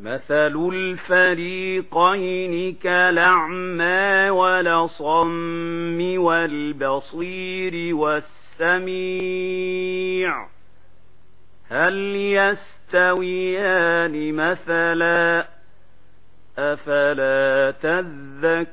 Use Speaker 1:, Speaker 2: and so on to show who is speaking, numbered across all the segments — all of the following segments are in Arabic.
Speaker 1: مثل الفريقين كلعمى ولصم والبصير والسميع هل يستويان مثلا أفلا تذكرون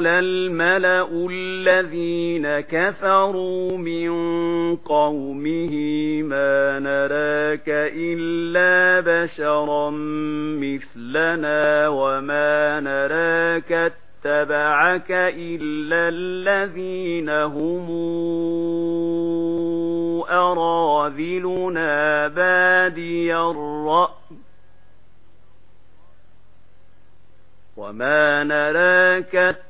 Speaker 1: قَالَ الْمَلَأُ الَّذِينَ كَفَرُوا مِنْ قَوْمِهِ مَا نَرَاكَ إِلَّا بَشَرًا مِثْلَنَا وَمَا نَرَاكَ اتَّبَعَكَ إِلَّا الَّذِينَ هُمْ أَرَاذِلُنَا بَادِيَ الرَّأْيِ وَمَا نَرَاكَ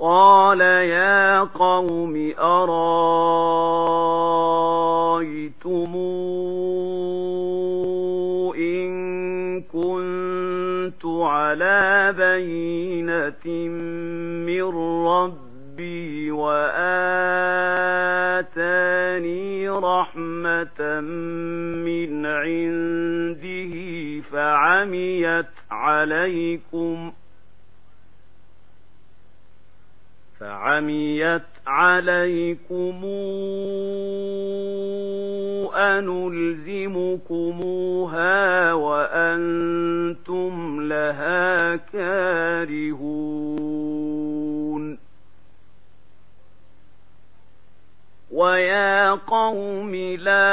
Speaker 1: قال يا قوم أرايتم إن كنت على بينة من ربي وآتاني رحمة من عنده فعميت عليكم عميت عليكم أنلزمكموها وأنتم لها كارهون ويا قوم لا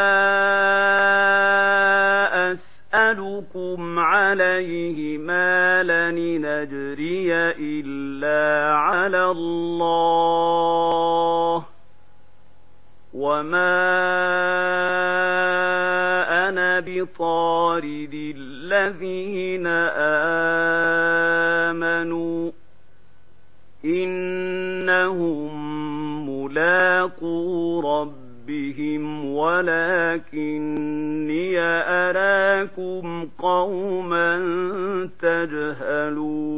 Speaker 1: أسألكم عليه مالا نجري إلا على الله وما أنا بطارد الذين آمنوا إنهم ملاقو ربهم ولكني أراكم قوما تجهلون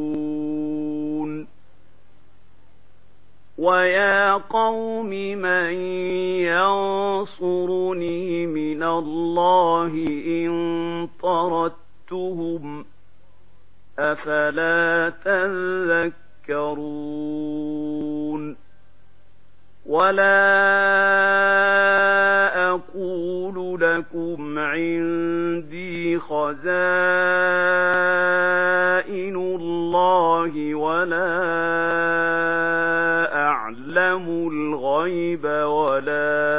Speaker 1: ويا قوم من اللَّهِ إِن طَرَدتُّهُمْ أَفَلَا تَذَكَّرُونَ وَلَا أَقُولُ لَكُمْ عِندِي خَزَائِنُ اللَّهِ وَلَا أَعْلَمُ الْغَيْبَ وَلَا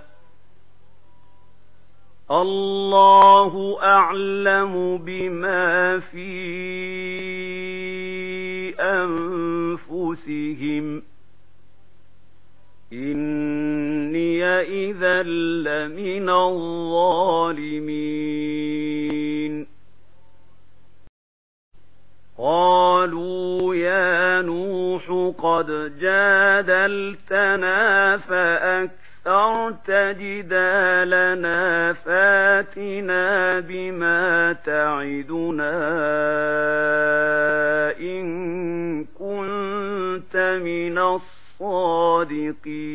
Speaker 1: الله أعلم بما في أنفسهم إني إذا لمن الظالمين قالوا يا نوح قد جادلتنا فأكبر تجدا لنا فاتنا بما تعدنا إن كنت من الصادقين.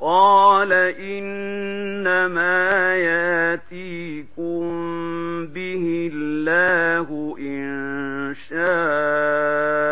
Speaker 1: قال إنما ياتيكم به الله إن شاء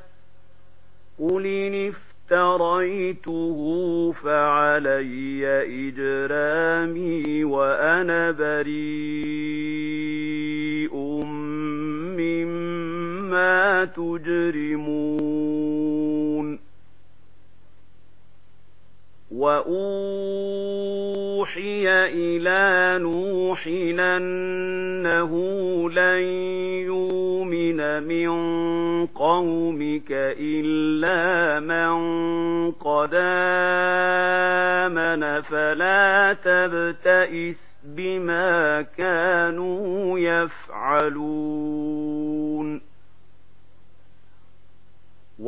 Speaker 1: رأيته فعلي إجرامي وأنا بريء مما تجرمون. وأوحي إلى نوح أنه لن يوحي الذين من قومك إلا من قد آمن فلا تبتئس بما كانوا يفعلون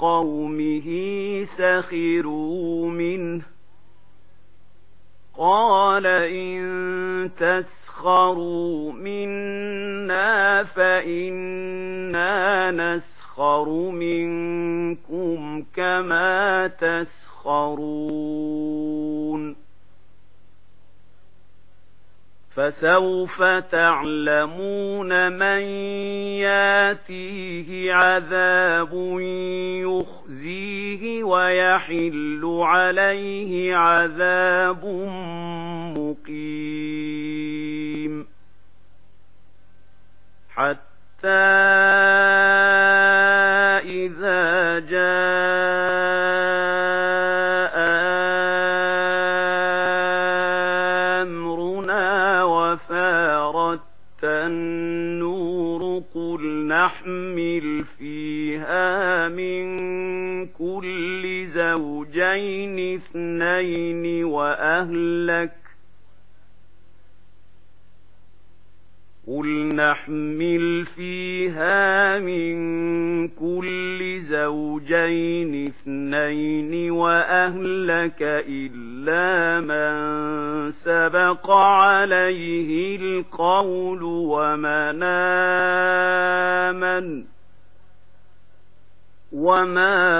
Speaker 1: قومه سخروا منه قال إن تسخروا منا فإنا نسخر منكم كما تسخرون فسوف تعلمون من ياتيه عذاب يخزيه ويحل عليه عذاب مقيم. حتى قُلْ نَحْمِلُ فِيهَا مِنْ كُلِّ زَوْجَيْنِ اثْنَيْنِ وَأَهْلَكَ إِلَّا مَنْ سَبَقَ عَلَيْهِ الْقَوْلُ وَمَنْ آمَنَ وَمَا